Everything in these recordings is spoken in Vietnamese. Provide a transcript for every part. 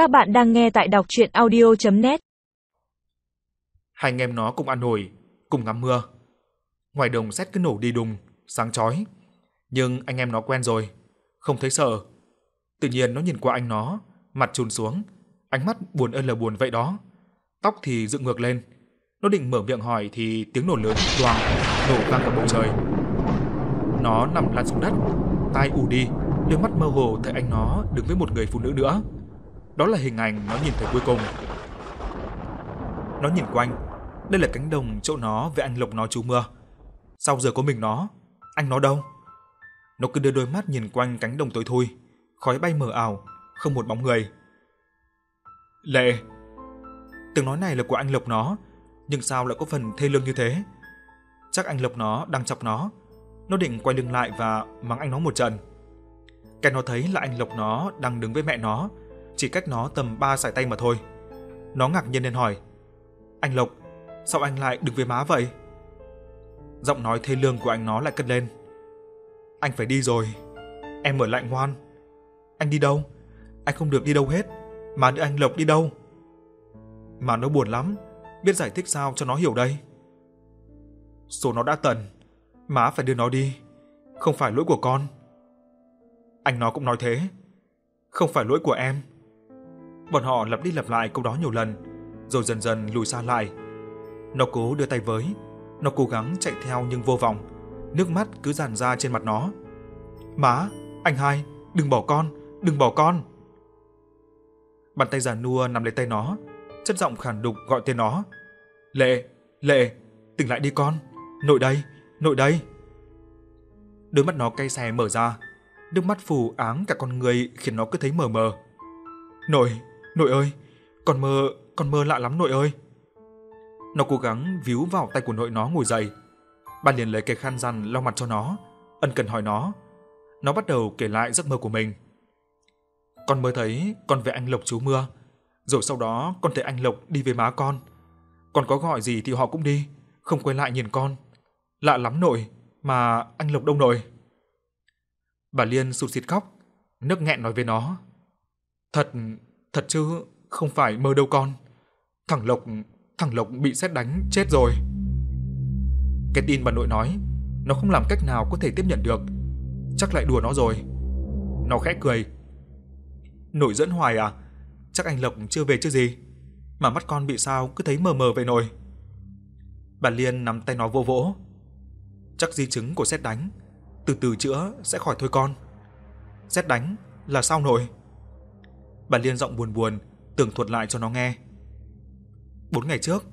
Các bạn đang nghe tại đọc chuyện audio.net Hai anh em nó cùng ăn hồi, cùng ngắm mưa. Ngoài đồng xét cứ nổ đi đùng, sáng chói. Nhưng anh em nó quen rồi, không thấy sợ. Tự nhiên nó nhìn qua anh nó, mặt trùn xuống, ánh mắt buồn ơn là buồn vậy đó. Tóc thì dựng ngược lên. Nó định mở miệng hỏi thì tiếng nổ lớn toàng, nổ vang cả bầu trời. Nó nằm lăn xuống đất, tai ù đi, đôi mắt mơ hồ thấy anh nó đứng với một người phụ nữ nữa. Đó là hình ảnh nó nhìn thấy cuối cùng. Nó nhìn quanh, đây là cánh đồng chỗ nó với anh Lộc nó trú mưa. Sau giờ có mình nó, anh nó đâu? Nó cứ đưa đôi mắt nhìn quanh cánh đồng tối thui, khói bay mờ ảo, không một bóng người. Lệ, tiếng nói này là của anh Lộc nó, nhưng sao lại có phần thê lương như thế? Chắc anh Lộc nó đang chọc nó. Nó định quay lưng lại và mắng anh nó một trận. Cái nó thấy là anh Lộc nó đang đứng với mẹ nó, chỉ cách nó tầm ba sải tay mà thôi. Nó ngạc nhiên nên hỏi: "Anh Lộc, sao anh lại đứng với má vậy?" Giọng nói thê lương của anh nó lại cất lên. "Anh phải đi rồi, em ở lại ngoan." "Anh đi đâu? Anh không được đi đâu hết, má đưa anh Lộc đi đâu?" Mà nó buồn lắm, biết giải thích sao cho nó hiểu đây. Số nó đã tận, má phải đưa nó đi, không phải lỗi của con. Anh nó cũng nói thế, không phải lỗi của em. Bọn họ lặp đi lặp lại câu đó nhiều lần, rồi dần dần lùi xa lại. Nó cố đưa tay với, nó cố gắng chạy theo nhưng vô vọng, nước mắt cứ dàn ra trên mặt nó. "Má, anh hai, đừng bỏ con, đừng bỏ con." Bàn tay già nua nắm lấy tay nó, chất giọng khàn đục gọi tên nó. "Lệ, Lệ, tỉnh lại đi con, nội đây, nội đây." Đôi mắt nó cay xè mở ra, nước mắt phù áng cả con người khiến nó cứ thấy mờ mờ. "Nội, nội ơi, con mơ, con mơ lạ lắm nội ơi." Nó cố gắng víu vào tay của nội nó ngồi dậy. Bà liền lấy cái khăn rằn lau mặt cho nó, ân cần hỏi nó. Nó bắt đầu kể lại giấc mơ của mình. Con mơ thấy con về anh Lộc chú mưa, rồi sau đó con thấy anh Lộc đi với má con. Con có gọi gì thì họ cũng đi, không quay lại nhìn con. Lạ lắm nội, mà anh Lộc đông nội? Bà Liên sụt sịt khóc, nước nghẹn nói với nó. Thật, thật chứ, không phải mơ đâu con. Thằng Lộc, thằng Lộc bị sét đánh chết rồi. Cái tin bà nội nói, nó không làm cách nào có thể tiếp nhận được. Chắc lại đùa nó rồi. Nó khẽ cười. Nội dẫn hoài à? Chắc anh Lộc chưa về chứ gì. Mà mắt con bị sao cứ thấy mờ mờ vậy nội. Bà Liên nắm tay nó vô vỗ. Chắc di chứng của sét đánh, từ từ chữa sẽ khỏi thôi con. Sét đánh là sao nội? Bà Liên giọng buồn buồn tường thuật lại cho nó nghe. Bốn ngày trước,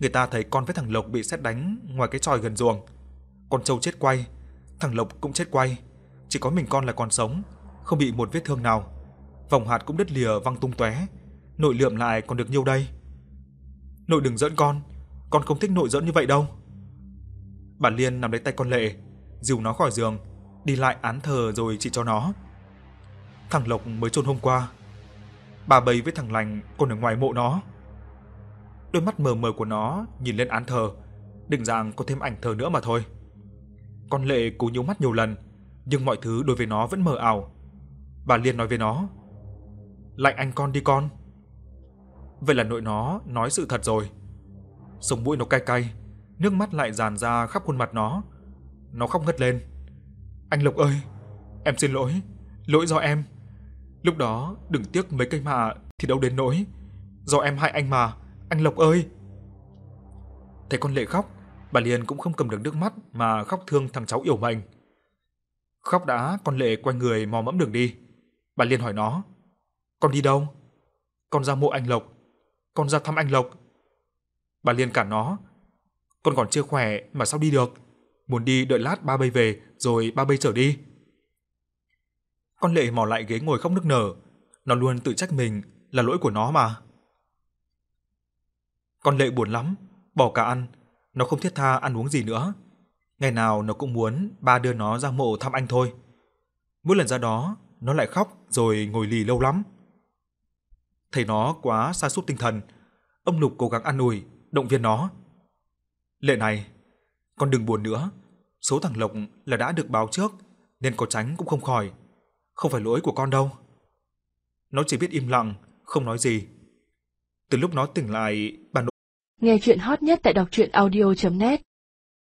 người ta thấy con với thằng Lộc bị sét đánh ngoài cái tròi gần ruộng. Con trâu chết quay, thằng Lộc cũng chết quay, chỉ có mình con là còn sống, không bị một vết thương nào. Vòng hạt cũng đứt lìa văng tung tóe, nội lượm lại còn được nhiêu đây. Nội đừng giỡn con, con không thích nội giỡn như vậy đâu. Bà Liên nắm lấy tay con Lệ, dìu nó khỏi giường, đi lại án thờ rồi chỉ cho nó. Thằng Lộc mới chôn hôm qua. Bà bấy với thằng Lành còn ở ngoài mộ nó. Đôi mắt mờ mờ của nó nhìn lên án thờ, định rằng có thêm ảnh thờ nữa mà thôi. Con Lệ cố nhíu mắt nhiều lần, nhưng mọi thứ đối với nó vẫn mờ ảo. Bà liền nói với nó: "Lạnh anh con đi con." Vậy là nội nó nói sự thật rồi. Sống mũi nó cay cay, nước mắt lại dàn ra khắp khuôn mặt nó. Nó khóc ngất lên. "Anh Lộc ơi, em xin lỗi, lỗi do em. Lúc đó đừng tiếc mấy cây mạ thì đâu đến nỗi, do em hại anh mà, anh Lộc ơi." Thấy con Lệ khóc, bà Liên cũng không cầm được nước mắt mà khóc thương thằng cháu yêu mình Khóc đã, con Lệ quay người mò mẫm đường đi. Bà Liên hỏi nó: "Con đi đâu?" "Con ra mộ anh Lộc." "Con ra thăm anh Lộc." Bà Liên cản nó: "Con còn chưa khỏe mà sao đi được? Muốn đi đợi lát ba bây về rồi ba bây trở đi." Con Lệ mò lại ghế ngồi khóc nức nở, nó luôn tự trách mình là lỗi của nó mà. Con Lệ buồn lắm, bỏ cả ăn, nó không thiết tha ăn uống gì nữa. Ngày nào nó cũng muốn ba đưa nó ra mộ thăm anh thôi. Mỗi lần ra đó, nó lại khóc rồi ngồi lì lâu lắm. Thấy nó quá sa sút tinh thần, ông Lục cố gắng an ủi, động viên nó. Lệ này, con đừng buồn nữa, số thằng Lộc là đã được báo trước nên có tránh cũng không khỏi, không phải lỗi của con đâu. Nó chỉ biết im lặng, không nói gì. Từ lúc nó tỉnh lại, bà nội Nghe chuyện hot nhất tại đọc truyện audio.net